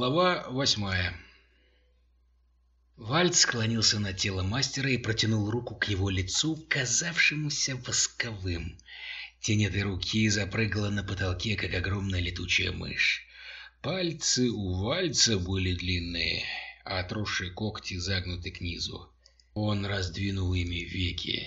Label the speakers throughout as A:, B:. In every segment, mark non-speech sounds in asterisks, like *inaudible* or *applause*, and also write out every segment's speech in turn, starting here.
A: Глава восьмая Вальц склонился над телом мастера и протянул руку к его лицу, казавшемуся восковым. Тень этой руки запрыгала на потолке, как огромная летучая мышь. Пальцы у Вальца были длинные, а отросшие когти загнуты к низу. Он раздвинул ими веки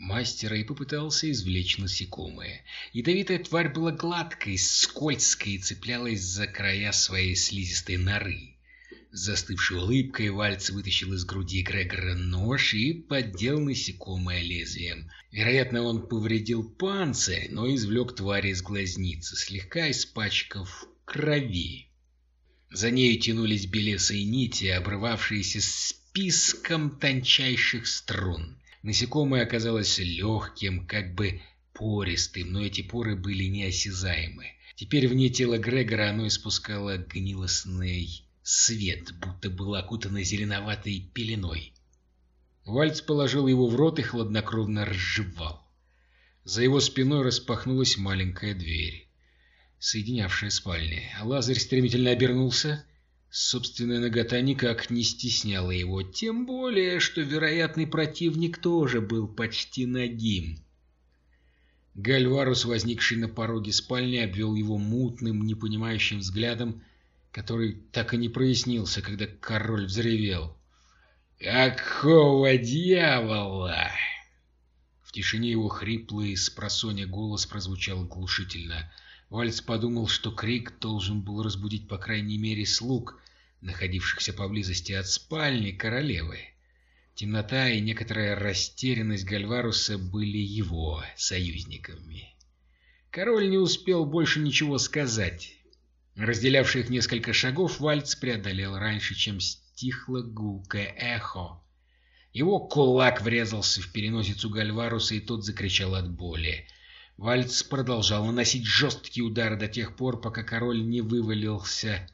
A: мастера и попытался извлечь насекомое. Ядовитая тварь была гладкой, скользкой и цеплялась за края своей слизистой норы. Застывшей улыбкой Вальц вытащил из груди Грегора нож и поддел насекомое лезвием. Вероятно, он повредил панцирь, но извлек тварь из глазницы, слегка испачкав крови. За нею тянулись белесые нити, обрывавшиеся списком тончайших струн. Насекомое оказалось легким, как бы пористым, но эти поры были неосязаемы. Теперь вне тела Грегора оно испускало гнилостный свет, будто было окутано зеленоватой пеленой. Вальц положил его в рот и хладнокровно разжевал. За его спиной распахнулась маленькая дверь, соединявшая спальни. Лазарь стремительно обернулся Собственная нагота никак не стесняла его, тем более, что вероятный противник тоже был почти нагим. Гальварус, возникший на пороге спальни, обвел его мутным, непонимающим взглядом, который так и не прояснился, когда король взревел. «Какого дьявола?» В тишине его хриплый с голос прозвучал глушительно — Вальц подумал, что крик должен был разбудить по крайней мере слуг, находившихся поблизости от спальни королевы. Темнота и некоторая растерянность Гальваруса были его союзниками. Король не успел больше ничего сказать. Разделявших несколько шагов Вальц преодолел раньше, чем стихло гулкое эхо. Его кулак врезался в переносицу Гальваруса, и тот закричал от боли. Вальц продолжал наносить жесткие удары до тех пор, пока король не вывалился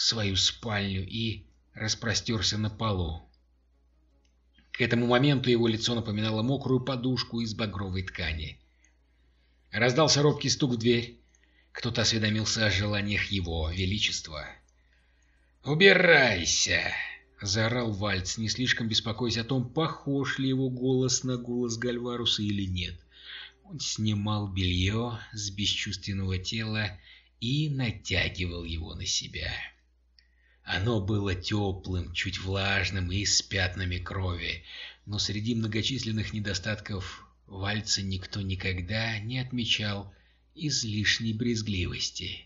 A: свою спальню и распростерся на полу. К этому моменту его лицо напоминало мокрую подушку из багровой ткани. Раздался робкий стук в дверь. Кто-то осведомился о желаниях его величества. «Убирайся!» — заорал Вальц, не слишком беспокоясь о том, похож ли его голос на голос Гальваруса или нет. Он снимал белье с бесчувственного тела и натягивал его на себя. Оно было теплым, чуть влажным и с пятнами крови, но среди многочисленных недостатков вальца никто никогда не отмечал излишней брезгливости.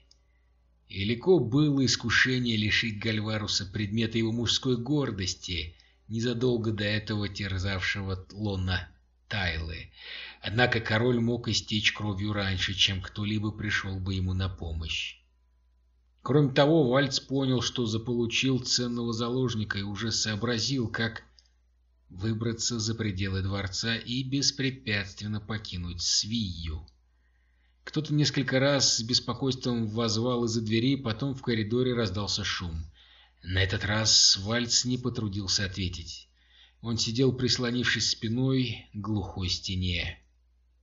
A: Велико было искушение лишить Гальваруса предмета его мужской гордости, незадолго до этого терзавшего лона Тайлы. Однако король мог истечь кровью раньше, чем кто-либо пришел бы ему на помощь. Кроме того, Вальц понял, что заполучил ценного заложника и уже сообразил, как выбраться за пределы дворца и беспрепятственно покинуть Свию. Кто-то несколько раз с беспокойством возвал из-за двери, потом в коридоре раздался шум. На этот раз Вальц не потрудился ответить. Он сидел, прислонившись спиной к глухой стене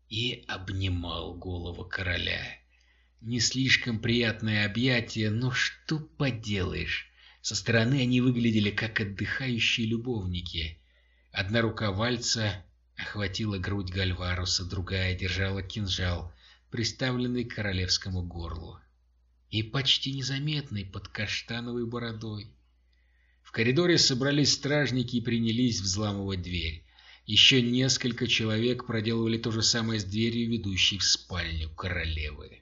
A: и обнимал голову короля. Не слишком приятное объятие, но что поделаешь. Со стороны они выглядели как отдыхающие любовники. Одна рука вальца охватила грудь Гальваруса, другая держала кинжал, приставленный к королевскому горлу. И почти незаметный под каштановой бородой. В коридоре собрались стражники и принялись взламывать дверь. Еще несколько человек проделывали то же самое с дверью, ведущей в спальню королевы.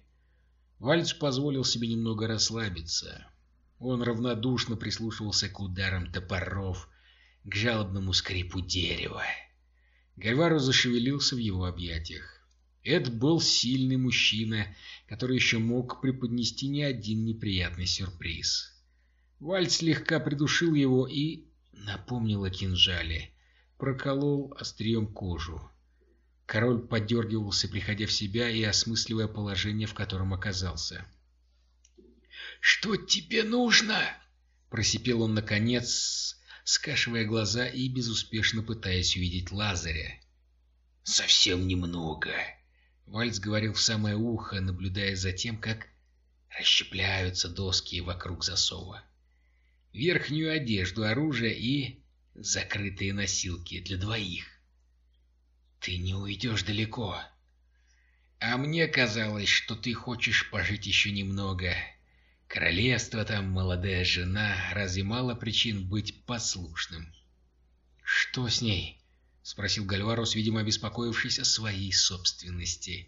A: Вальц позволил себе немного расслабиться. Он равнодушно прислушивался к ударам топоров, к жалобному скрипу дерева. Гальваро зашевелился в его объятиях. Это был сильный мужчина, который еще мог преподнести не один неприятный сюрприз. Вальц слегка придушил его и напомнил о кинжале проколол острием кожу. Король подергивался, приходя в себя и осмысливая положение, в котором оказался. «Что тебе нужно?» — просипел он наконец, скашивая глаза и безуспешно пытаясь увидеть Лазаря. «Совсем немного», — Вальц говорил в самое ухо, наблюдая за тем, как расщепляются доски вокруг засова. Верхнюю одежду, оружие и закрытые носилки для двоих. Ты не уйдешь далеко. А мне казалось, что ты хочешь пожить еще немного. Королевство там, молодая жена, разве мало причин быть послушным? Что с ней? Спросил Гальварус, видимо, обеспокоившись о своей собственности.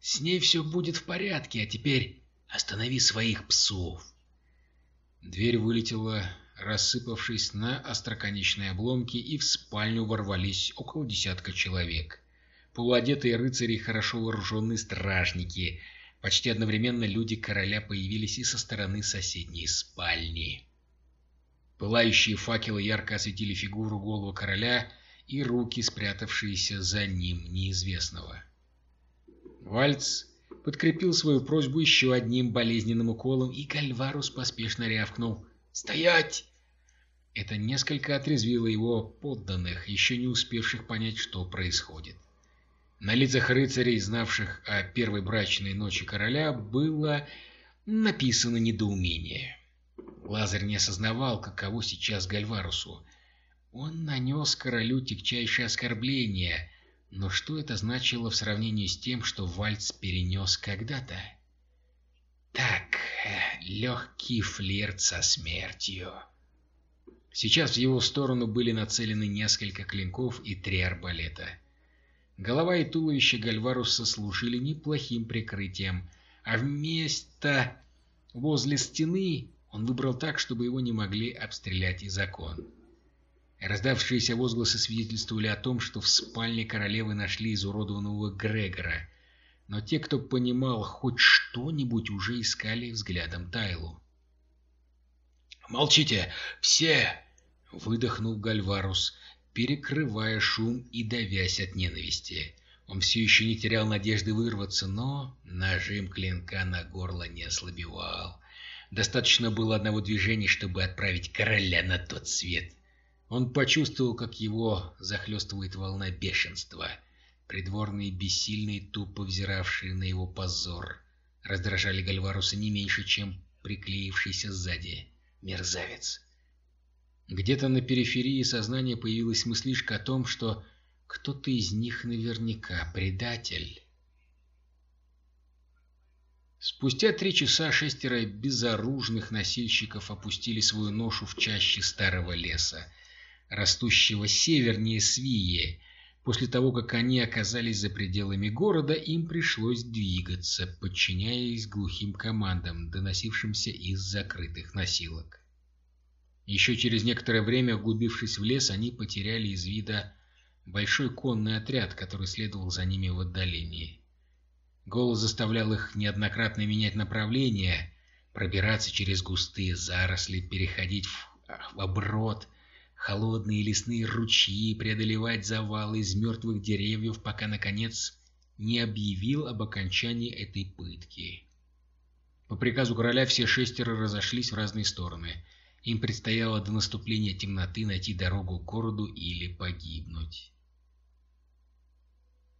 A: С ней все будет в порядке, а теперь останови своих псов. Дверь вылетела, рассыпавшись на остроконечные обломки, и в спальню ворвались около десятка человек. Полуодетые рыцари и хорошо вооруженные стражники. Почти одновременно люди короля появились и со стороны соседней спальни. Пылающие факелы ярко осветили фигуру голову короля и руки, спрятавшиеся за ним неизвестного. Вальц подкрепил свою просьбу еще одним болезненным уколом, и Кальварус поспешно рявкнул «Стоять!». Это несколько отрезвило его подданных, еще не успевших понять, что происходит. На лицах рыцарей, знавших о первой брачной ночи короля, было написано недоумение. Лазарь не осознавал, каково сейчас Гальварусу. Он нанес королю тягчайшее оскорбление, но что это значило в сравнении с тем, что Вальц перенес когда-то? Так, легкий флирт со смертью. Сейчас в его сторону были нацелены несколько клинков и три арбалета. Голова и туловище Гальваруса служили неплохим прикрытием, а вместо возле стены он выбрал так, чтобы его не могли обстрелять из окон. Раздавшиеся возгласы свидетельствовали о том, что в спальне королевы нашли изуродованного Грегора, но те, кто понимал хоть что-нибудь, уже искали взглядом Тайлу. «Молчите! Все!» — выдохнул Гальварус, перекрывая шум и давясь от ненависти. Он все еще не терял надежды вырваться, но нажим клинка на горло не ослабевал. Достаточно было одного движения, чтобы отправить короля на тот свет. Он почувствовал, как его захлестывает волна бешенства. Придворные бессильные, тупо взиравшие на его позор, раздражали Гальваруса не меньше, чем приклеившийся сзади мерзавец. Где-то на периферии сознания появилась мыслишка о том, что кто-то из них наверняка предатель. Спустя три часа шестеро безоружных носильщиков опустили свою ношу в чаще старого леса растущего севернее Свии. После того, как они оказались за пределами города, им пришлось двигаться, подчиняясь глухим командам, доносившимся из закрытых носилок. Еще через некоторое время, углубившись в лес, они потеряли из вида большой конный отряд, который следовал за ними в отдалении. Голос заставлял их неоднократно менять направление, пробираться через густые заросли, переходить в, в оброд — холодные лесные ручьи, преодолевать завалы из мертвых деревьев, пока, наконец, не объявил об окончании этой пытки. По приказу короля все шестеро разошлись в разные стороны. Им предстояло до наступления темноты найти дорогу к городу или погибнуть.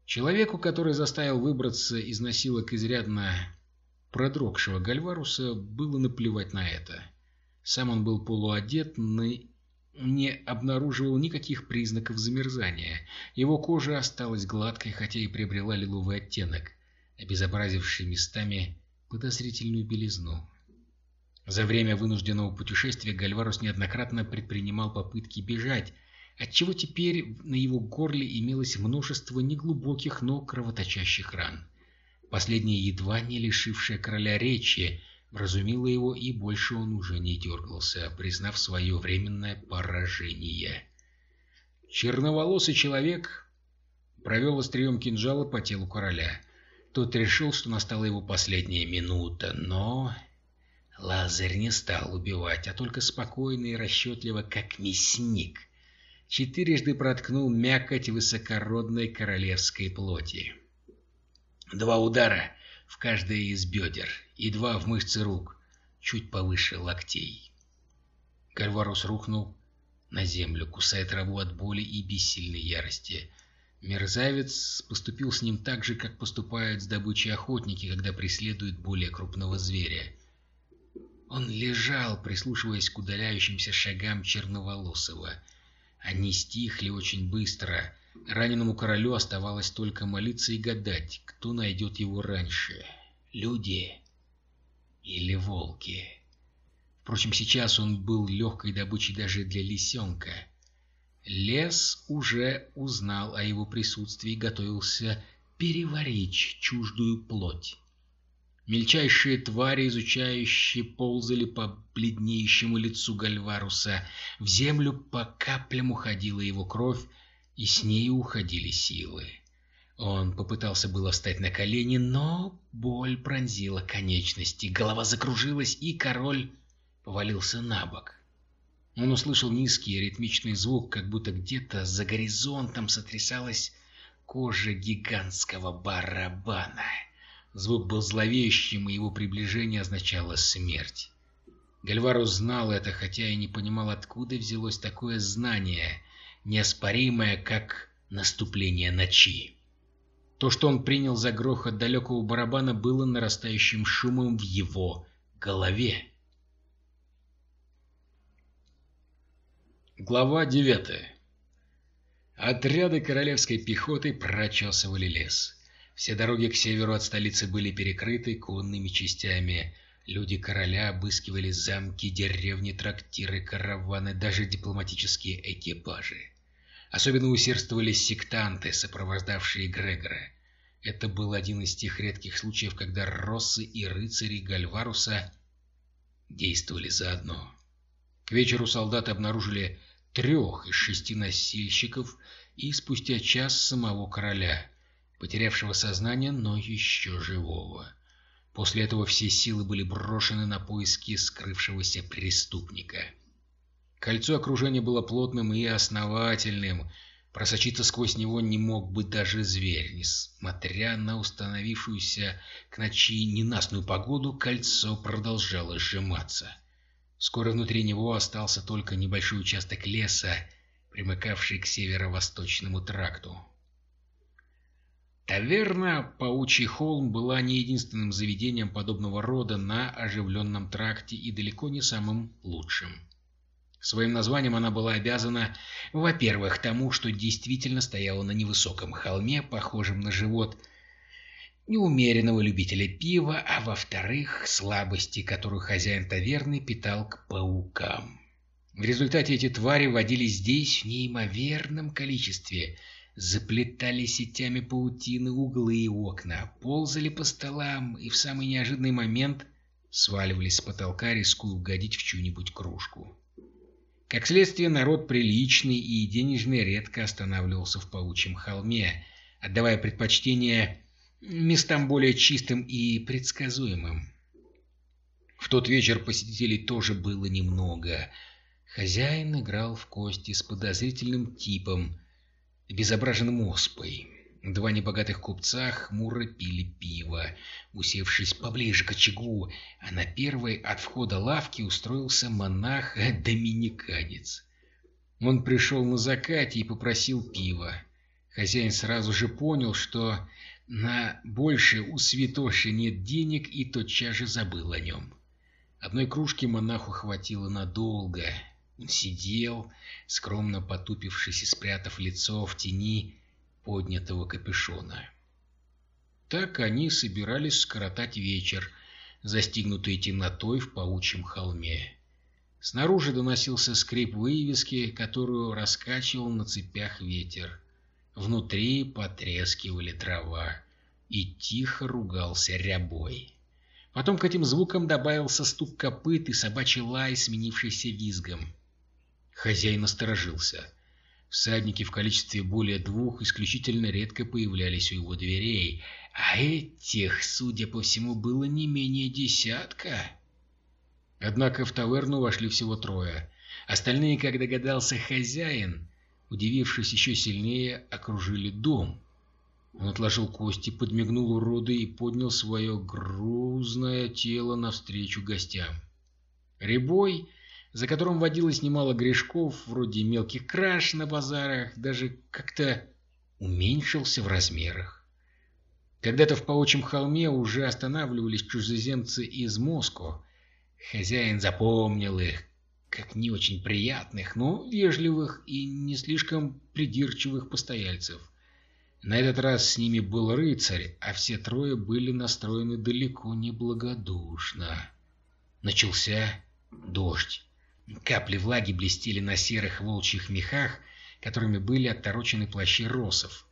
A: Человеку, который заставил выбраться из носилок изрядно продрогшего Гальваруса, было наплевать на это. Сам он был полуодет, не обнаруживал никаких признаков замерзания. Его кожа осталась гладкой, хотя и приобрела лиловый оттенок, обезобразивший местами подозрительную белизну. За время вынужденного путешествия Гальварус неоднократно предпринимал попытки бежать, отчего теперь на его горле имелось множество неглубоких, но кровоточащих ран. Последняя, едва не лишившая короля речи, вразумила его, и больше он уже не дергался, признав свое временное поражение. Черноволосый человек провел острием кинжала по телу короля. Тот решил, что настала его последняя минута, но... Лазарь не стал убивать, а только спокойно и расчетливо, как мясник. Четырежды проткнул мякоть высокородной королевской плоти. Два удара в каждое из бедер и два в мышцы рук, чуть повыше локтей. Гальварус рухнул на землю, кусая траву от боли и бессильной ярости. Мерзавец поступил с ним так же, как поступают с добычей охотники, когда преследуют более крупного зверя. Он лежал, прислушиваясь к удаляющимся шагам Черноволосого. Они стихли очень быстро. Раненому королю оставалось только молиться и гадать, кто найдет его раньше — люди или волки. Впрочем, сейчас он был легкой добычей даже для лисенка. Лес уже узнал о его присутствии и готовился переварить чуждую плоть. Мельчайшие твари, изучающие, ползали по бледнеющему лицу Гальваруса. В землю по каплям уходила его кровь, и с ней уходили силы. Он попытался было встать на колени, но боль пронзила конечности, голова закружилась, и король повалился на бок. Он услышал низкий ритмичный звук, как будто где-то за горизонтом сотрясалась кожа гигантского барабана. Звук был зловещим, и его приближение означало смерть. Гальвару знал это, хотя и не понимал, откуда взялось такое знание, неоспоримое, как наступление ночи. То, что он принял за грохот далекого барабана, было нарастающим шумом в его голове. Глава девятая. Отряды королевской пехоты прочесывали лес. Все дороги к северу от столицы были перекрыты конными частями. Люди короля обыскивали замки, деревни, трактиры, караваны, даже дипломатические экипажи. Особенно усердствовали сектанты, сопровождавшие Грегора. Это был один из тех редких случаев, когда россы и рыцари Гальваруса действовали заодно. К вечеру солдаты обнаружили трех из шести носильщиков и спустя час самого короля – потерявшего сознание, но еще живого. После этого все силы были брошены на поиски скрывшегося преступника. Кольцо окружения было плотным и основательным. Просочиться сквозь него не мог бы даже зверь. Несмотря на установившуюся к ночи ненастную погоду, кольцо продолжало сжиматься. Скоро внутри него остался только небольшой участок леса, примыкавший к северо-восточному тракту. Таверна «Паучий холм» была не единственным заведением подобного рода на оживленном тракте и далеко не самым лучшим. Своим названием она была обязана, во-первых, тому, что действительно стояла на невысоком холме, похожем на живот неумеренного любителя пива, а во-вторых, слабости, которую хозяин таверны питал к паукам. В результате эти твари водились здесь в неимоверном количестве – заплетали сетями паутины углы и окна, ползали по столам и в самый неожиданный момент сваливались с потолка, рискуя угодить в чью-нибудь кружку. Как следствие, народ приличный и денежный редко останавливался в паучьем холме, отдавая предпочтение местам более чистым и предсказуемым. В тот вечер посетителей тоже было немного. Хозяин играл в кости с подозрительным типом, обезображенным оспой. Два небогатых купца хмуро пили пиво, усевшись поближе к очагу, а на первой от входа лавки устроился монах-доминиканец. *laughs* Он пришел на закате и попросил пива. Хозяин сразу же понял, что на больше у святоши нет денег и тотчас же забыл о нем. Одной кружки монаху хватило надолго, сидел, скромно потупившись и спрятав лицо в тени поднятого капюшона. Так они собирались скоротать вечер, застигнутые темнотой в паучьем холме. Снаружи доносился скрип вывески, которую раскачивал на цепях ветер. Внутри потрескивали трава, и тихо ругался рябой. Потом к этим звукам добавился стук копыт и собачий лай, сменившийся визгом. Хозяин насторожился. Всадники в количестве более двух исключительно редко появлялись у его дверей, а этих, судя по всему, было не менее десятка. Однако в таверну вошли всего трое. Остальные, как догадался хозяин, удивившись еще сильнее, окружили дом. Он отложил кости, подмигнул уроды и поднял свое грузное тело навстречу гостям. Рябой за которым водилось немало грешков, вроде мелких краж на базарах, даже как-то уменьшился в размерах. Когда-то в Паучьем холме уже останавливались чужеземцы из Москвы. Хозяин запомнил их, как не очень приятных, но вежливых и не слишком придирчивых постояльцев. На этот раз с ними был рыцарь, а все трое были настроены далеко не благодушно. Начался дождь. Капли влаги блестели на серых волчьих мехах, которыми были отторочены плащи росов.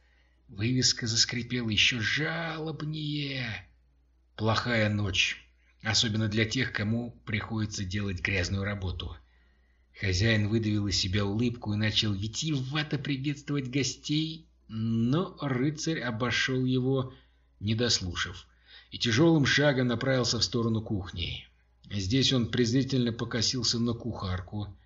A: Вывеска заскрипела еще жалобнее. Плохая ночь, особенно для тех, кому приходится делать грязную работу. Хозяин выдавил из себя улыбку и начал витиевато приветствовать гостей, но рыцарь обошел его, не дослушав, и тяжелым шагом направился в сторону кухни. Здесь он презрительно покосился на кухарку,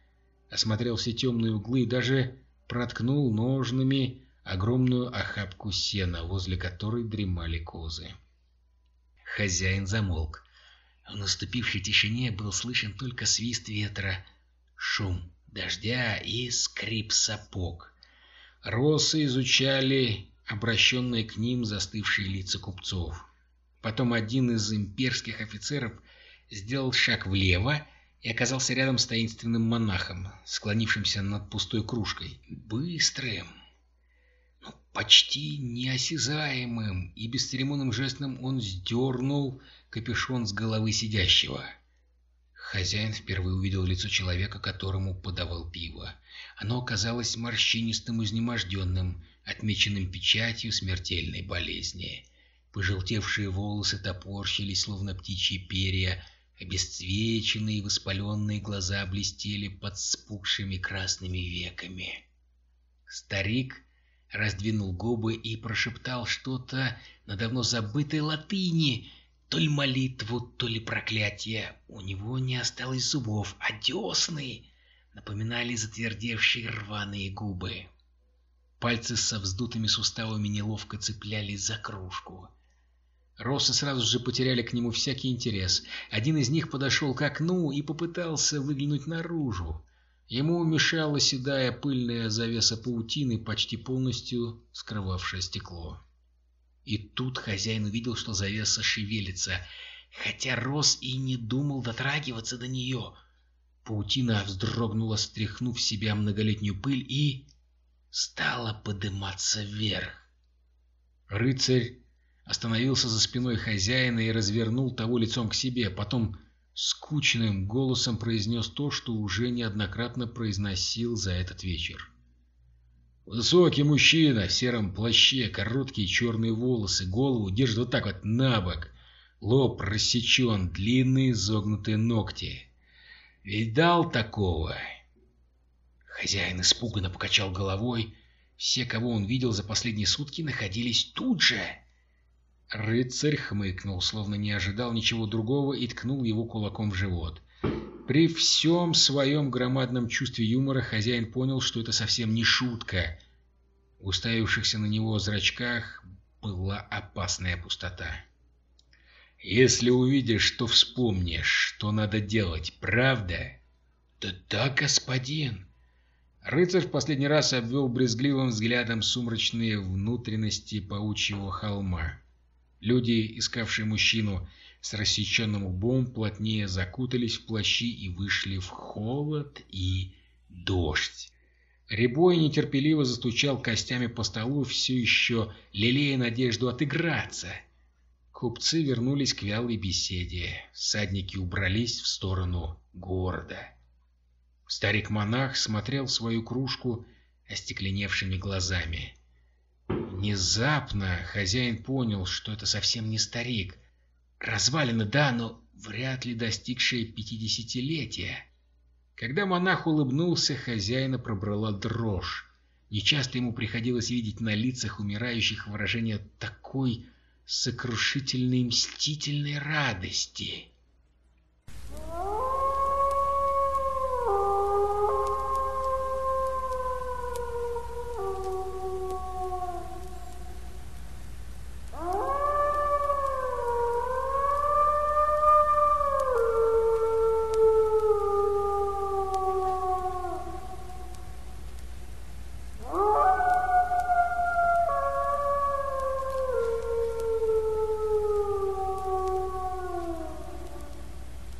A: осмотрел все темные углы и даже проткнул ножными огромную охапку сена, возле которой дремали козы. Хозяин замолк. В наступившей тишине был слышен только свист ветра, шум дождя и скрип сапог. Росы изучали обращенные к ним застывшие лица купцов. Потом один из имперских офицеров сделал шаг влево и оказался рядом с таинственным монахом, склонившимся над пустой кружкой. Быстрым, ну, почти неосязаемым и бесцеремонным жестом он сдернул капюшон с головы сидящего. Хозяин впервые увидел лицо человека, которому подавал пиво. Оно оказалось морщинистым, изнеможденным, отмеченным печатью смертельной болезни. Пожелтевшие волосы топорщились, словно птичьи перья, Обесцвеченные воспаленные глаза блестели под спухшими красными веками. Старик раздвинул губы и прошептал что-то на давно забытой латыни, то ли молитву, то ли проклятие. У него не осталось зубов, а десны напоминали затвердевшие рваные губы. Пальцы со вздутыми суставами неловко цеплялись за кружку. Россы сразу же потеряли к нему всякий интерес. Один из них подошел к окну и попытался выглянуть наружу. Ему мешала седая пыльная завеса паутины, почти полностью скрывавшая стекло. И тут хозяин увидел, что завеса шевелится, хотя Рос и не думал дотрагиваться до нее. Паутина вздрогнула, стряхнув в себя многолетнюю пыль, и стала подниматься вверх. Рыцарь остановился за спиной хозяина и развернул того лицом к себе, потом скучным голосом произнес то, что уже неоднократно произносил за этот вечер. Высокий мужчина в сером плаще, короткие черные волосы, голову держит вот так вот на бок, лоб рассечен, длинные изогнутые ногти. Видал такого? Хозяин испуганно покачал головой. Все, кого он видел за последние сутки, находились тут же. Рыцарь хмыкнул, словно не ожидал ничего другого, и ткнул его кулаком в живот. При всем своем громадном чувстве юмора хозяин понял, что это совсем не шутка. В уставившихся на него зрачках была опасная пустота. «Если увидишь, то вспомнишь, что надо делать, правда?» «Да да, господин!» Рыцарь в последний раз обвел брезгливым взглядом сумрачные внутренности паучьего холма. Люди, искавшие мужчину с рассеченным лбом, плотнее закутались в плащи и вышли в холод и дождь. Рябой нетерпеливо застучал костями по столу, все еще лелея надежду отыграться. Купцы вернулись к вялой беседе. Всадники убрались в сторону города. Старик-монах смотрел свою кружку остекленевшими глазами. Внезапно хозяин понял, что это совсем не старик. Развалины, да, но вряд ли достигшие пятидесятилетия. Когда монах улыбнулся, хозяина пробрала дрожь. Нечасто ему приходилось видеть на лицах умирающих выражение такой сокрушительной мстительной радости.